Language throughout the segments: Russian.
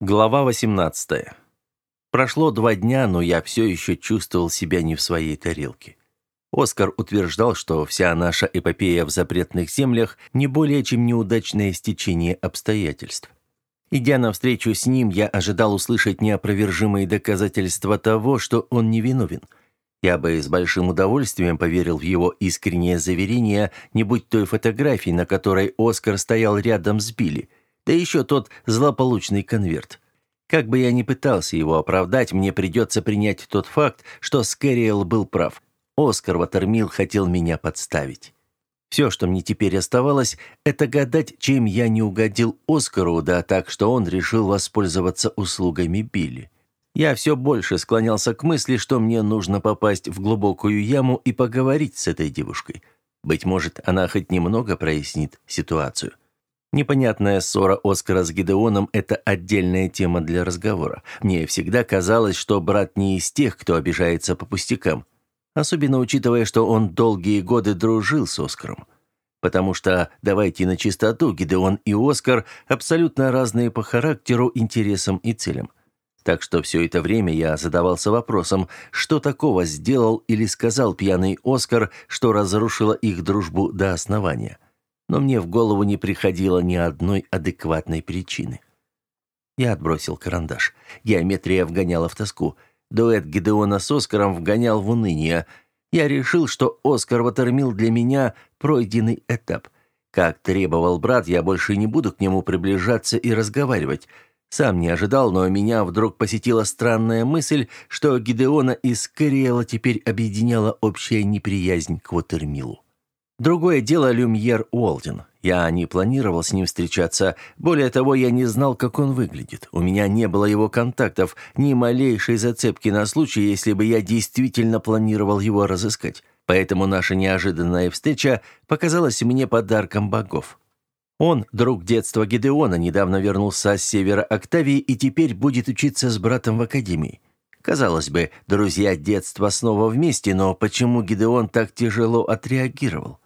Глава 18. Прошло два дня, но я все еще чувствовал себя не в своей тарелке. Оскар утверждал, что вся наша эпопея в запретных землях не более чем неудачное стечение обстоятельств. Идя навстречу с ним, я ожидал услышать неопровержимые доказательства того, что он невиновен. Я бы с большим удовольствием поверил в его искреннее заверение, не будь той фотографии, на которой Оскар стоял рядом с Билли – да еще тот злополучный конверт. Как бы я ни пытался его оправдать, мне придется принять тот факт, что Скэриэл был прав. Оскар Ватермилл хотел меня подставить. Все, что мне теперь оставалось, это гадать, чем я не угодил Оскару, да так, что он решил воспользоваться услугами Билли. Я все больше склонялся к мысли, что мне нужно попасть в глубокую яму и поговорить с этой девушкой. Быть может, она хоть немного прояснит ситуацию. Непонятная ссора Оскара с Гидеоном – это отдельная тема для разговора. Мне всегда казалось, что брат не из тех, кто обижается по пустякам. Особенно учитывая, что он долгие годы дружил с Оскаром. Потому что, давайте на чистоту, Гидеон и Оскар абсолютно разные по характеру, интересам и целям. Так что все это время я задавался вопросом, что такого сделал или сказал пьяный Оскар, что разрушило их дружбу до основания но мне в голову не приходило ни одной адекватной причины. Я отбросил карандаш. Геометрия вгоняла в тоску. Дуэт Гидеона с Оскаром вгонял в уныние. Я решил, что Оскар Ватермил для меня пройденный этап. Как требовал брат, я больше не буду к нему приближаться и разговаривать. Сам не ожидал, но меня вдруг посетила странная мысль, что Гидеона и Скэриэла теперь объединяла общая неприязнь к Ватермилу. Другое дело Люмьер Уолден. Я не планировал с ним встречаться. Более того, я не знал, как он выглядит. У меня не было его контактов, ни малейшей зацепки на случай, если бы я действительно планировал его разыскать. Поэтому наша неожиданная встреча показалась мне подарком богов. Он, друг детства Гедеона, недавно вернулся с севера Октавии и теперь будет учиться с братом в академии. Казалось бы, друзья детства снова вместе, но почему Гедеон так тяжело отреагировал?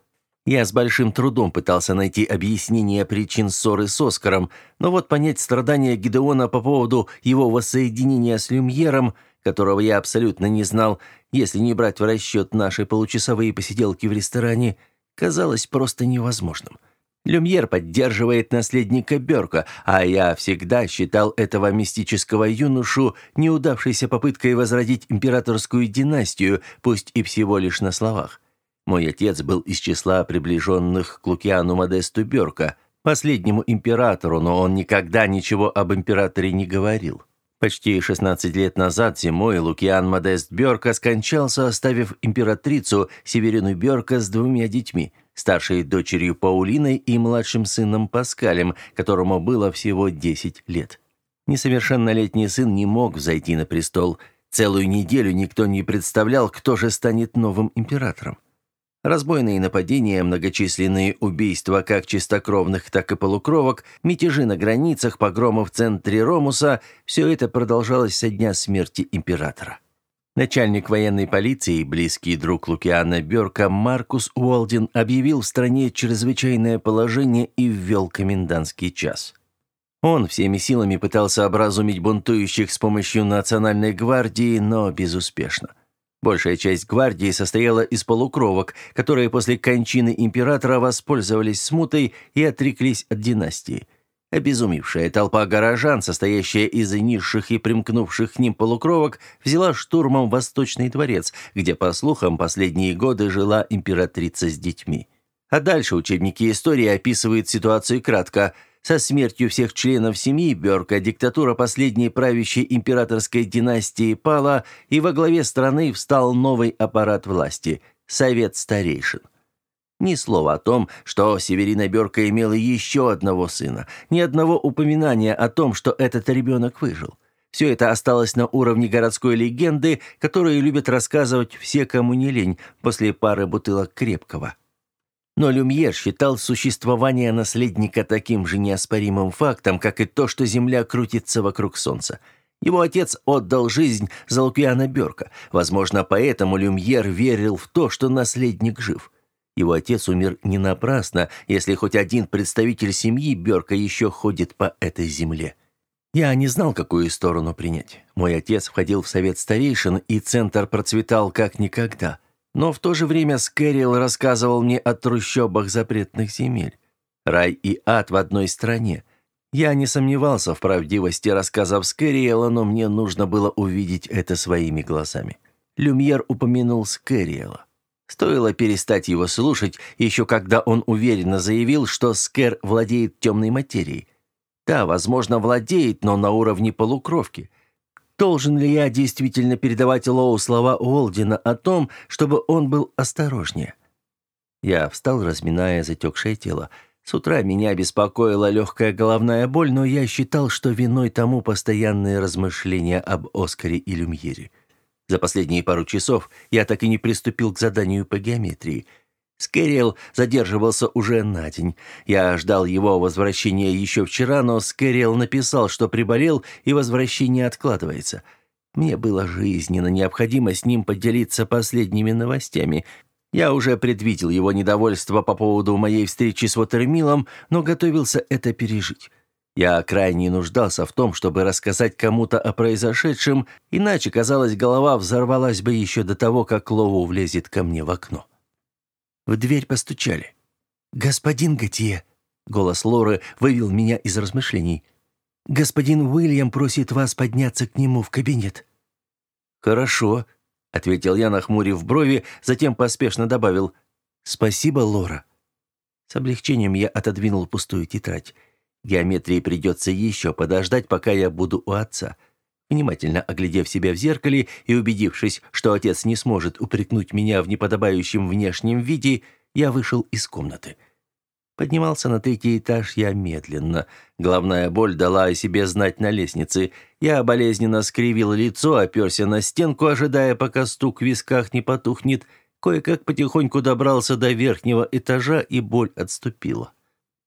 Я с большим трудом пытался найти объяснение причин ссоры с Оскаром, но вот понять страдания Гидеона по поводу его воссоединения с Люмьером, которого я абсолютно не знал, если не брать в расчет наши получасовые посиделки в ресторане, казалось просто невозможным. Люмьер поддерживает наследника Бёрка, а я всегда считал этого мистического юношу неудавшейся попыткой возродить императорскую династию, пусть и всего лишь на словах. Мой отец был из числа приближенных к Лукиану Модесту Бёрка, последнему императору, но он никогда ничего об императоре не говорил. Почти 16 лет назад зимой Лукиан Модест Бёрка скончался, оставив императрицу Северину Бёрка с двумя детьми, старшей дочерью Паулиной и младшим сыном Паскалем, которому было всего 10 лет. Несовершеннолетний сын не мог взойти на престол. Целую неделю никто не представлял, кто же станет новым императором. Разбойные нападения, многочисленные убийства как чистокровных, так и полукровок, мятежи на границах, погромы в центре Ромуса – все это продолжалось со дня смерти императора. Начальник военной полиции, близкий друг Лукиана Бёрка, Маркус Уолдин объявил в стране чрезвычайное положение и ввел комендантский час. Он всеми силами пытался образумить бунтующих с помощью национальной гвардии, но безуспешно. Большая часть гвардии состояла из полукровок, которые после кончины императора воспользовались смутой и отреклись от династии. Обезумевшая толпа горожан, состоящая из низших и примкнувших к ним полукровок, взяла штурмом Восточный дворец, где, по слухам, последние годы жила императрица с детьми. А дальше учебники истории описывают ситуацию кратко – со смертью всех членов семьи Бёрка диктатура последней правящей императорской династии пала, и во главе страны встал новый аппарат власти – Совет Старейшин. Ни слова о том, что Северина Бёрка имела еще одного сына, ни одного упоминания о том, что этот ребенок выжил. Все это осталось на уровне городской легенды, которую любят рассказывать все, кому не лень, после пары бутылок крепкого. Но Люмьер считал существование наследника таким же неоспоримым фактом, как и то, что Земля крутится вокруг Солнца. Его отец отдал жизнь за Лукиана Бёрка. Возможно, поэтому Люмьер верил в то, что наследник жив. Его отец умер не напрасно, если хоть один представитель семьи Бёрка еще ходит по этой земле. Я не знал, какую сторону принять. Мой отец входил в совет старейшин, и центр процветал как никогда. Но в то же время Скэрилл рассказывал мне о трущобах запретных земель. Рай и ад в одной стране. Я не сомневался в правдивости рассказов Скэриэла, но мне нужно было увидеть это своими глазами. Люмьер упомянул Скэриэла. Стоило перестать его слушать, еще когда он уверенно заявил, что Скэр владеет темной материей. Да, возможно, владеет, но на уровне полукровки. Должен ли я действительно передавать Лоу слова Уолдина о том, чтобы он был осторожнее? Я встал, разминая затекшее тело. С утра меня беспокоила легкая головная боль, но я считал, что виной тому постоянные размышления об Оскаре и Люмьере. За последние пару часов я так и не приступил к заданию по геометрии. Скэриэл задерживался уже на день. Я ждал его возвращения еще вчера, но Скэриэл написал, что приболел и возвращение откладывается. Мне было жизненно необходимо с ним поделиться последними новостями. Я уже предвидел его недовольство по поводу моей встречи с Уотермилом, но готовился это пережить. Я крайне нуждался в том, чтобы рассказать кому-то о произошедшем, иначе, казалось, голова взорвалась бы еще до того, как Лоу влезет ко мне в окно. В дверь постучали. «Господин Готье!» — голос Лоры вывел меня из размышлений. «Господин Уильям просит вас подняться к нему в кабинет». «Хорошо», — ответил я, нахмурив брови, затем поспешно добавил «Спасибо, Лора». С облегчением я отодвинул пустую тетрадь. Геометрии придется еще подождать, пока я буду у отца. Внимательно оглядев себя в зеркале и убедившись, что отец не сможет упрекнуть меня в неподобающем внешнем виде, я вышел из комнаты. Поднимался на третий этаж я медленно. Главная боль дала о себе знать на лестнице. Я болезненно скривил лицо, оперся на стенку, ожидая, пока стук в висках не потухнет. Кое-как потихоньку добрался до верхнего этажа, и боль отступила.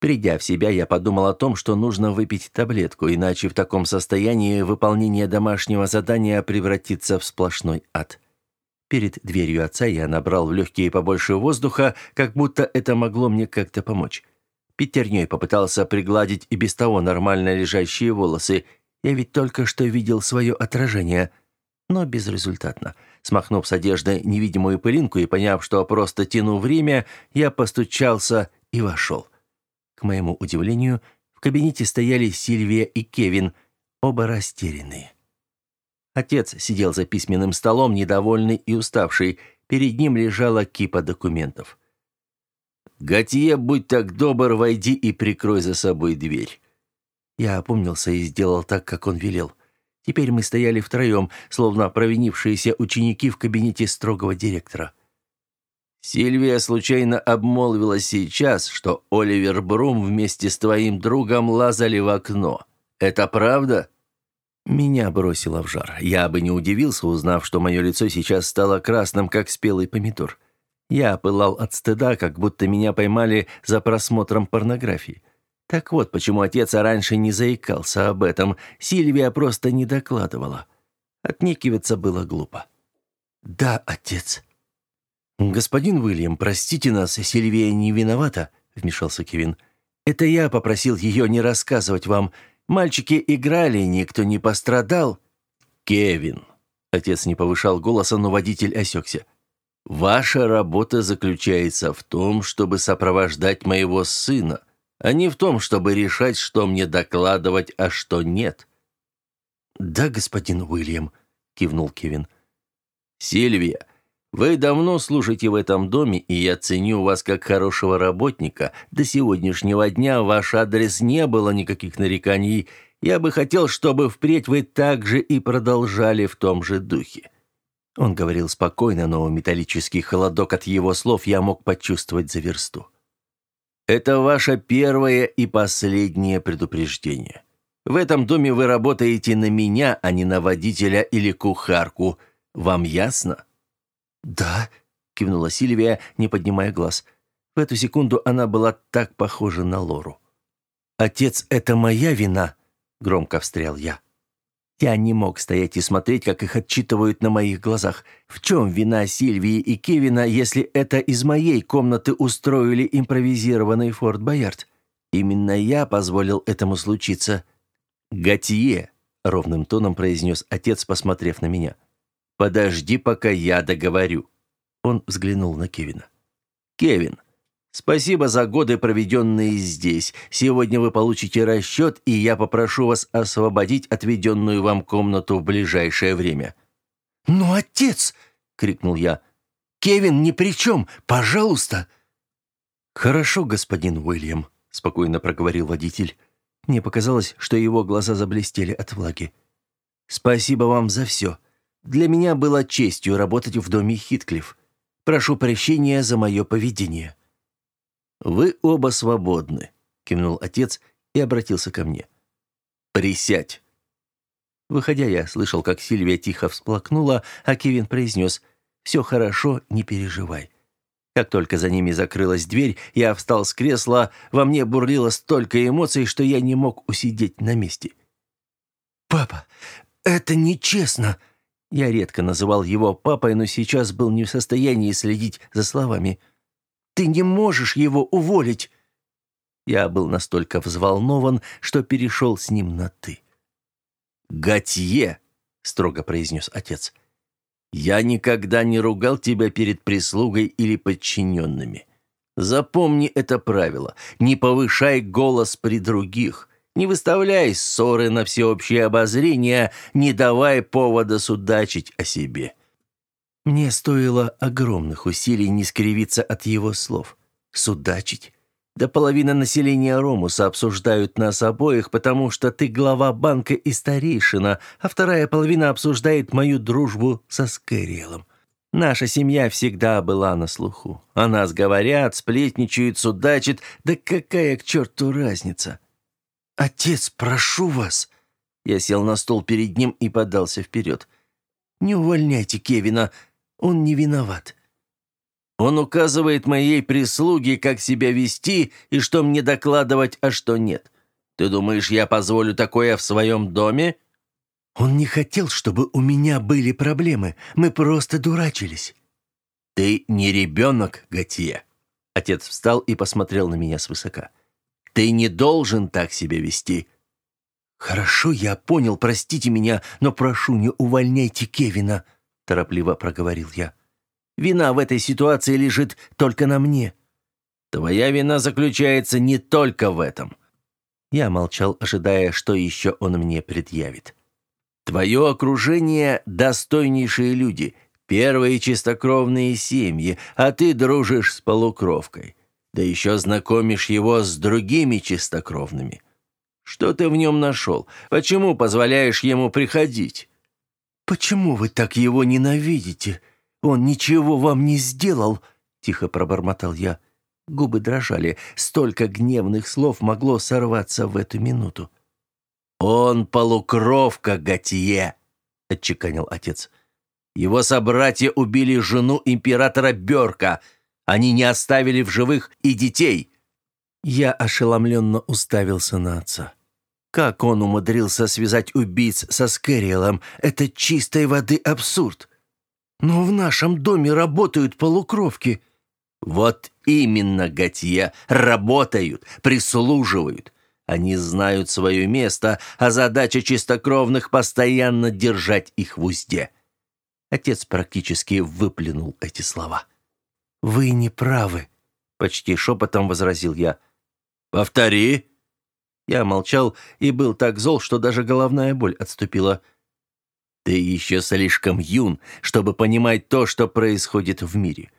Придя в себя, я подумал о том, что нужно выпить таблетку, иначе в таком состоянии выполнение домашнего задания превратится в сплошной ад. Перед дверью отца я набрал в легкие побольше воздуха, как будто это могло мне как-то помочь. Пятерней попытался пригладить и без того нормально лежащие волосы. Я ведь только что видел свое отражение. Но безрезультатно. Смахнув с одежды невидимую пылинку и поняв, что просто тяну время, я постучался и вошел. К моему удивлению, в кабинете стояли Сильвия и Кевин, оба растерянные. Отец сидел за письменным столом, недовольный и уставший. Перед ним лежала кипа документов. «Готье, будь так добр, войди и прикрой за собой дверь». Я опомнился и сделал так, как он велел. Теперь мы стояли втроем, словно провинившиеся ученики в кабинете строгого директора. Сильвия случайно обмолвилась сейчас, что Оливер Брум вместе с твоим другом лазали в окно. Это правда? Меня бросило в жар. Я бы не удивился, узнав, что мое лицо сейчас стало красным, как спелый помидор. Я пылал от стыда, как будто меня поймали за просмотром порнографии. Так вот, почему отец раньше не заикался об этом. Сильвия просто не докладывала. Отнекиваться было глупо. «Да, отец», «Господин Уильям, простите нас, Сильвия не виновата», — вмешался Кевин. «Это я попросил ее не рассказывать вам. Мальчики играли, никто не пострадал». «Кевин», — отец не повышал голоса, но водитель осекся. «Ваша работа заключается в том, чтобы сопровождать моего сына, а не в том, чтобы решать, что мне докладывать, а что нет». «Да, господин Уильям», — кивнул Кевин. «Сильвия, вы давно служите в этом доме, и я ценю вас как хорошего работника. До сегодняшнего дня ваш адрес не было никаких нареканий. Я бы хотел, чтобы впредь вы также и продолжали в том же духе». Он говорил спокойно, но металлический холодок от его слов я мог почувствовать за версту. «Это ваше первое и последнее предупреждение. В этом доме вы работаете на меня, а не на водителя или кухарку. Вам ясно?» «Да», — кивнула Сильвия, не поднимая глаз. В эту секунду она была так похожа на Лору. «Отец, это моя вина», — громко встрял я. Я не мог стоять и смотреть, как их отчитывают на моих глазах. В чем вина Сильвии и Кевина, если это из моей комнаты устроили импровизированный Форт Боярд? Именно я позволил этому случиться. «Готье», — ровным тоном произнес отец, посмотрев на меня. «Подожди, пока я договорю». Он взглянул на Кевина. «Кевин, спасибо за годы, проведенные здесь. Сегодня вы получите расчет, и я попрошу вас освободить отведенную вам комнату в ближайшее время». «Но отец!» — крикнул я. «Кевин ни при чем! Пожалуйста!» «Хорошо, господин Уильям», — спокойно проговорил водитель. Мне показалось, что его глаза заблестели от влаги. «Спасибо вам за все. Для меня было честью работать в доме Хитклифф. Прошу прощения за мое поведение». «Вы оба свободны», — кивнул отец и обратился ко мне. «Присядь». Выходя, я слышал, как Сильвия тихо всплакнула, а Кевин произнес «Все хорошо, не переживай». Как только за ними закрылась дверь, я встал с кресла, во мне бурлило столько эмоций, что я не мог усидеть на месте. «Папа, это нечестно!» Я редко называл его папой, но сейчас был не в состоянии следить за словами. «Ты не можешь его уволить!» Я был настолько взволнован, что перешел с ним на «ты». «Готье!» — строго произнес отец. Я никогда не ругал тебя перед прислугой или подчиненными. Запомни это правило. Не повышай голос при других. Не выставляй ссоры на всеобщее обозрение, не давай повода судачить о себе». Мне стоило огромных усилий не скривиться от его слов. «Судачить? Да половина населения Ромуса обсуждают нас обоих, потому что ты глава банка и старейшина, а вторая половина обсуждает мою дружбу со Скэриэлом. Наша семья всегда была на слуху. О нас говорят, сплетничают, судачат. Да какая к черту разница? «Отец, прошу вас!» Я сел на стол перед ним и подался вперед. «Не увольняйте Кевина, он не виноват». Он указывает моей прислуге, как себя вести и что мне докладывать, а что нет. Ты думаешь, я позволю такое в своем доме?» «Он не хотел, чтобы у меня были проблемы. Мы просто дурачились». «Ты не ребенок, Готье». Отец встал и посмотрел на меня свысока. «Ты не должен так себя вести». «Хорошо, я понял, простите меня, но прошу, не увольняйте Кевина», — торопливо проговорил я. Вина в этой ситуации лежит только на мне. Твоя вина заключается не только в этом. Я молчал, ожидая, что еще он мне предъявит. Твое окружение — достойнейшие люди, первые чистокровные семьи, а ты дружишь с полукровкой. Да еще знакомишь его с другими чистокровными. Что ты в нем нашел? Почему позволяешь ему приходить?» «Почему вы так его ненавидите?» «Он ничего вам не сделал!» — тихо пробормотал я. Губы дрожали. Столько гневных слов могло сорваться в эту минуту. «Он полукровка, Готье!» — отчеканил отец. «Его собратья убили жену императора Берка. Они не оставили в живых и детей!» Я ошеломленно уставился на отца. Как он умудрился связать убийц со Скэриэлом? Это чистой воды абсурд. «Но в нашем доме работают полукровки». «Вот именно, Готье, работают, прислуживают. Они знают свое место, а задача чистокровных — постоянно держать их в узде». Отец практически выплюнул эти слова. «Вы не правы», — почти шепотом возразил я. «Повтори». Я молчал и был так зол, что даже головная боль отступила. Ты еще слишком юн, чтобы понимать то, что происходит в мире.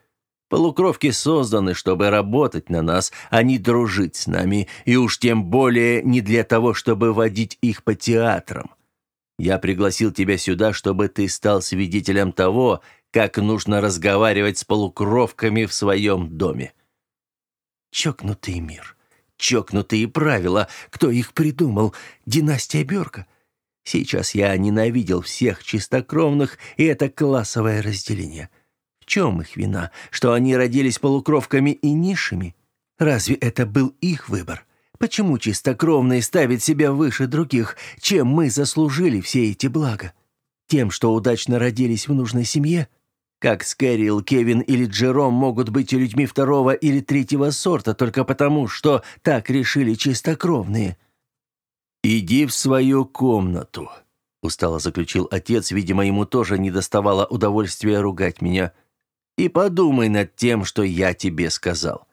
Полукровки созданы, чтобы работать на нас, а не дружить с нами, и уж тем более не для того, чтобы водить их по театрам. Я пригласил тебя сюда, чтобы ты стал свидетелем того, как нужно разговаривать с полукровками в своем доме. Чокнутый мир, чокнутые правила, кто их придумал? Династия Бёрка? Сейчас я ненавидел всех чистокровных, и это классовое разделение. В чем их вина, что они родились полукровками и низшими? Разве это был их выбор? Почему чистокровные ставят себя выше других? Чем мы заслужили все эти блага? Тем, что удачно родились в нужной семье? Как Скэрилл, Кевин или Джером могут быть людьми второго или третьего сорта только потому, что так решили чистокровные? «Иди в свою комнату», — устало заключил отец, видимо, ему тоже не доставало удовольствия ругать меня. «И подумай над тем, что я тебе сказал».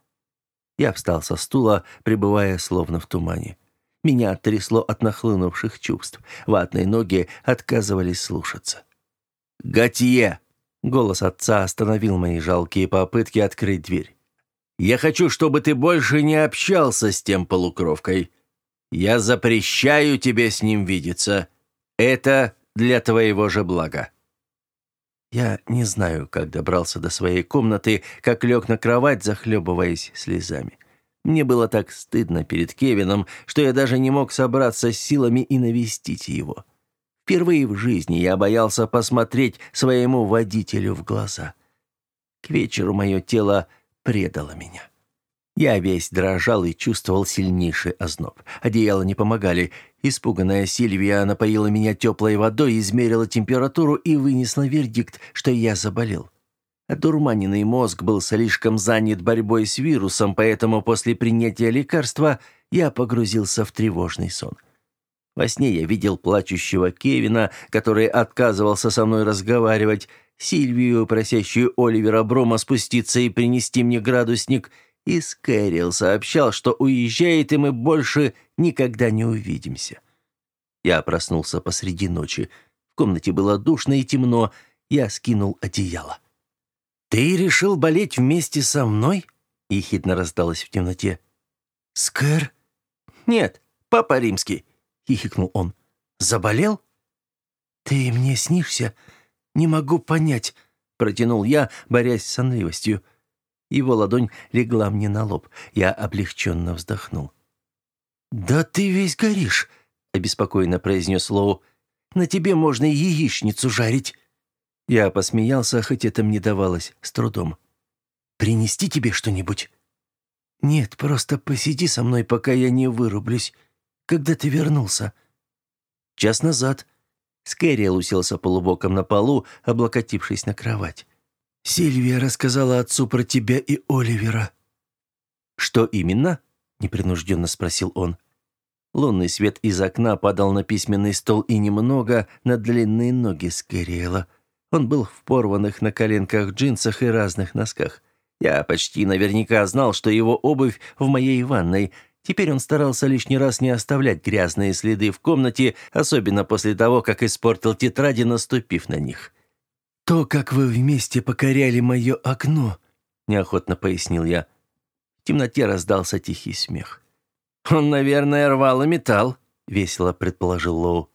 Я встал со стула, пребывая словно в тумане. Меня трясло от нахлынувших чувств. Ватные ноги отказывались слушаться. «Готье!» — голос отца остановил мои жалкие попытки открыть дверь. «Я хочу, чтобы ты больше не общался с тем полукровкой. Я запрещаю тебе с ним видеться. Это для твоего же блага». Я не знаю, как добрался до своей комнаты, как лег на кровать, захлебываясь слезами. Мне было так стыдно перед Кевином, что я даже не мог собраться с силами и навестить его. Впервые в жизни я боялся посмотреть своему водителю в глаза. К вечеру мое тело предало меня. Я весь дрожал и чувствовал сильнейший озноб. Одеяла не помогали. Испуганная Сильвия напоила меня теплой водой, измерила температуру и вынесла вердикт, что я заболел. Одурманенный мозг был слишком занят борьбой с вирусом, поэтому после принятия лекарства я погрузился в тревожный сон. Во сне я видел плачущего Кевина, который отказывался со мной разговаривать, Сильвию, просящую Оливера Брома спуститься и принести мне градусник – и Скэрилл сообщал, что уезжает, и мы больше никогда не увидимся. Я проснулся посреди ночи. В комнате было душно и темно. Я скинул одеяло. «Ты решил болеть вместе со мной?» — ехидно раздалось в темноте. «Скэр?» «Нет, папа римский», — хихикнул он. «Заболел?» «Ты мне снишься? Не могу понять», — протянул я, борясь с сонливостью. Его ладонь легла мне на лоб. Я облегченно вздохнул. «Да ты весь горишь», — обеспокоенно произнес Лоу. «На тебе можно и яичницу жарить». Я посмеялся, хоть это мне давалось с трудом. «Принести тебе что-нибудь?» «Нет, просто посиди со мной, пока я не вырублюсь. Когда ты вернулся?» «Час назад». Скэрриэл уселся полубоком на полу, облокотившись на кровать. Сильвия рассказала отцу про тебя и Оливера». «Что именно?» — непринужденно спросил он. Лунный свет из окна падал на письменный стол и немного на длинные ноги Скэриэла. Он был в порванных на коленках джинсах и разных носках. Я почти наверняка знал, что его обувь в моей ванной. Теперь он старался лишний раз не оставлять грязные следы в комнате, особенно после того, как испортил тетради, наступив на них. «То, как вы вместе покоряли мое окно», — неохотно пояснил я. В темноте раздался тихий смех. «Он, наверное, рвал и металл», — весело предположил Лоу.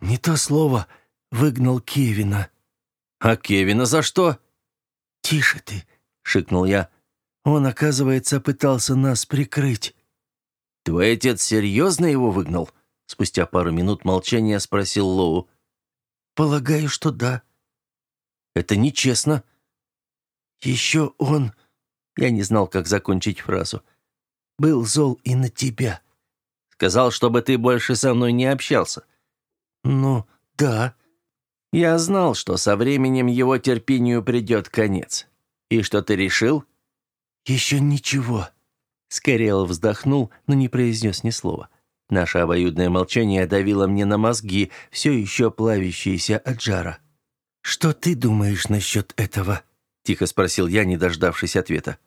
«Не то слово. Выгнал Кевина». «А Кевина за что?» «Тише ты», — шикнул я. «Он, оказывается, пытался нас прикрыть». «Твой отец серьезно его выгнал?» Спустя пару минут молчания спросил Лоу. «Полагаю, что да», это нечестно». «Еще он...» Я не знал, как закончить фразу. «Был зол и на тебя». «Сказал, чтобы ты больше со мной не общался». «Ну, да». «Я знал, что со временем его терпению придет конец. И что ты решил?» «Еще ничего». Скорел вздохнул, но не произнес ни слова. Наше обоюдное молчание давило мне на мозги, все еще плавящиеся от жара. «Что ты думаешь насчет этого?» — тихо спросил я, не дождавшись ответа.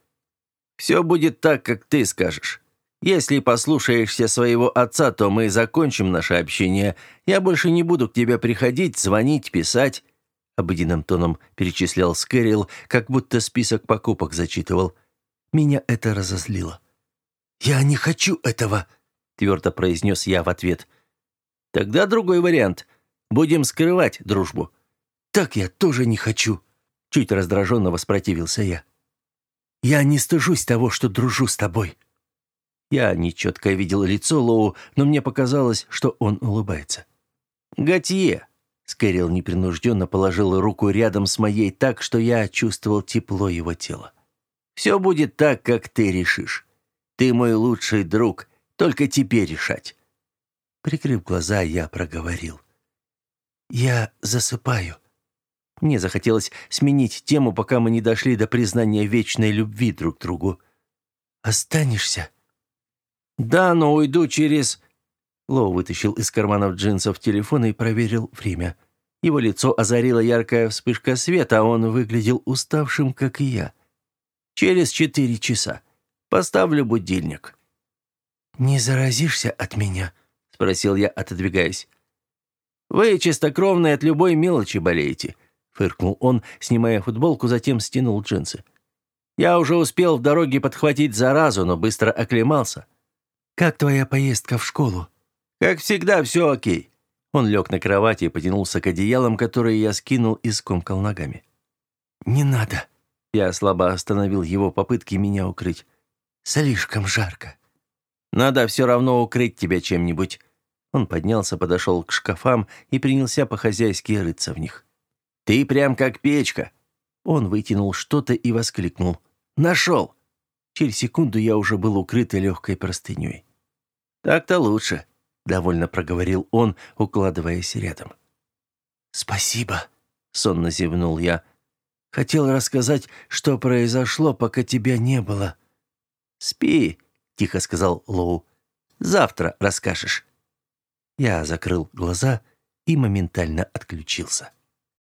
«Все будет так, как ты скажешь. Если послушаешься своего отца, то мы закончим наше общение. Я больше не буду к тебе приходить, звонить, писать». Обыденным тоном перечислял Скэрилл, как будто список покупок зачитывал. Меня это разозлило. «Я не хочу этого», — твердо произнес я в ответ. «Тогда другой вариант. Будем скрывать дружбу». «Так я тоже не хочу», — чуть раздраженно воспротивился я. «Я не стыжусь того, что дружу с тобой». Я нечетко видел лицо Лоу, но мне показалось, что он улыбается. «Готье!» Скэрилл непринужденно положил руку рядом с моей так, что я чувствовал тепло его тела. «Все будет так, как ты решишь. Ты мой лучший друг, только тебе решать». Прикрыв глаза, я проговорил. «Я засыпаю. Мне захотелось сменить тему, пока мы не дошли до признания вечной любви друг к другу. «Останешься?» «Да, но уйду через...» Лоу вытащил из карманов джинсов телефон и проверил время. Его лицо озарила яркая вспышка света, а он выглядел уставшим, как и я. «Через четыре часа. Поставлю будильник». «Не заразишься от меня?» — спросил я, отодвигаясь. «Вы чистокровные от любой мелочи болеете», — фыркнул он, снимая футболку, затем стянул джинсы. «Я уже успел в дороге подхватить заразу, но быстро оклемался». «Как твоя поездка в школу?» «Как всегда, все окей». Он лег на кровати и потянулся к одеялам, которые я скинул и скомкал ногами. «Не надо». Я слабо остановил его попытки меня укрыть. «Слишком жарко». «Надо все равно укрыть тебя чем-нибудь». Он поднялся, подошел к шкафам и принялся по-хозяйски рыться в них. «Ты прям как печка!» Он вытянул что-то и воскликнул. «Нашел!» Через секунду я уже был укрыт легкой простыней. «Так-то лучше», — довольно проговорил он, укладываясь рядом. «Спасибо», — сонно зевнул я. «Хотел рассказать, что произошло, пока тебя не было». «Спи», — тихо сказал Лоу. «Завтра расскажешь». Я закрыл глаза и моментально отключился.